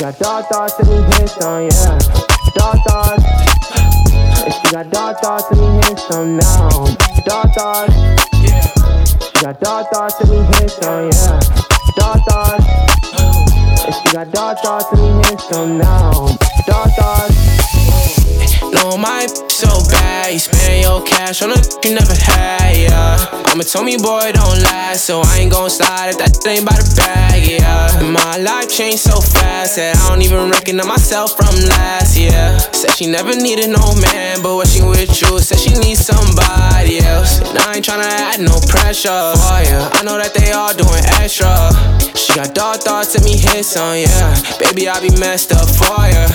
got dark thoughts and me hit some, yeah. Dark thoughts. And she got dark thoughts and me hit some now. Dark thoughts. She got dark thoughts and me hit some, yeah. Dark thoughts. And she got dark thoughts and me hit some now. Dark thoughts. No, my so bad. You spend your cash on a you never had, yeah. Mama told me, boy, don't last, so I ain't gon' slide if that ain't by the bag, yeah. My life changed so fast that I don't even recognize myself from last year. Said she never needed no man, but when she with you, said she needs somebody else. And I ain't tryna add no pressure oh, for ya. I know that they all doing extra. She got dark thoughts and me hit some, yeah. Baby, I be messed up for ya.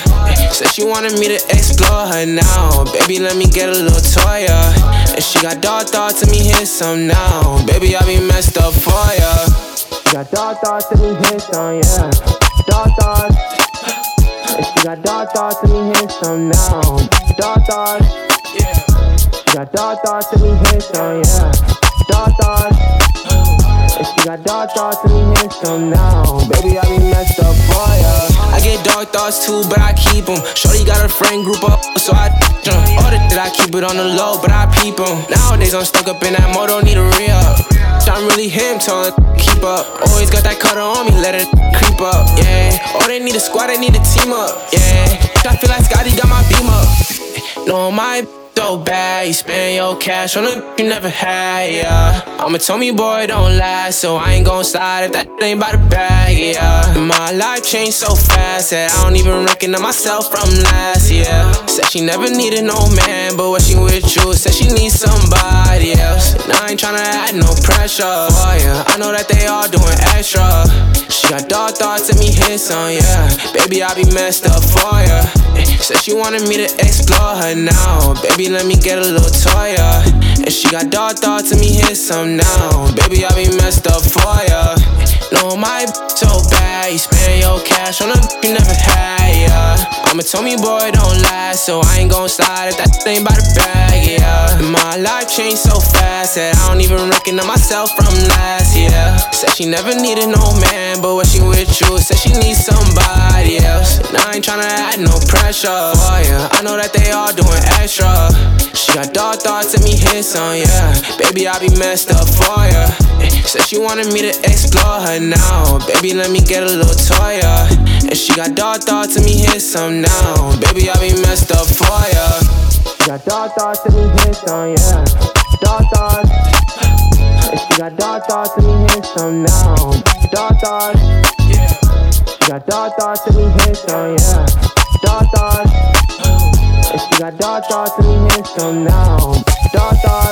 Said she wanted me to explore her now. Baby, let me get a little toy, yeah. And she got dark thoughts and me hit some now. Baby, I be messed up for ya. She got dark thoughts and me hit some, yeah. Dark thoughts. And she got dark thoughts and me hit some now. Dark thoughts. Yeah. She got dark thoughts and me hit some, yeah. Dark thoughts. And she got dark thoughts and me hit some now. Baby, I be messed dark thoughts too, but I keep them. Shorty got a friend group up, so I them. Order that I keep it on the low, but I peep them. Nowadays I'm stuck up in that motor, need a re up. I'm really him, telling keep up. Always got that cutter on me, let it creep up, yeah. Oh, they need a squad, they need a team up, yeah. I feel like Scotty got my beam up. No, my so bad, you spend your cash on a you never had, yeah. I'ma tell me, boy, don't last, so I ain't gon' slide if that ain't by the bag, yeah. My life changed so fast that I don't even recognize myself from last year. Said she never needed no man, but when she with you, said she needs somebody else. And I ain't tryna add no pressure ya. I know that they all doing extra. She got dark thoughts and me hit some, yeah. Baby, I be messed up for ya. Eh, said she wanted me to explore her now. Baby, let me get a little toy. And eh, she got dark thoughts and me hit some now. Baby, I be messed up for ya. Eh, no, my so bad. You spend your cash on a you never had, yeah. Mama told me, boy, don't last, so I ain't gon' slide if that ain't by the bag, yeah. My life changed so fast that I don't even recognize myself from last year. She never needed no man, but when she with you, said she needs somebody else. And I ain't tryna add no pressure for ya. I know that they all doing extra. She got dark thoughts and me hit some, yeah. Baby, I be messed up for ya. Eh, said she wanted me to explore her now. Baby, let me get a little toy. And eh, she got dark thoughts and me hit some now. Baby, I be messed up for ya. She got dark thoughts and me hit some, yeah. Dark thoughts. Got dark thoughts and me hit some now. Dark thoughts. She got dark thoughts and me hit some, yeah. Dark thoughts. And she got dark thoughts and me hit some now. Dark thoughts.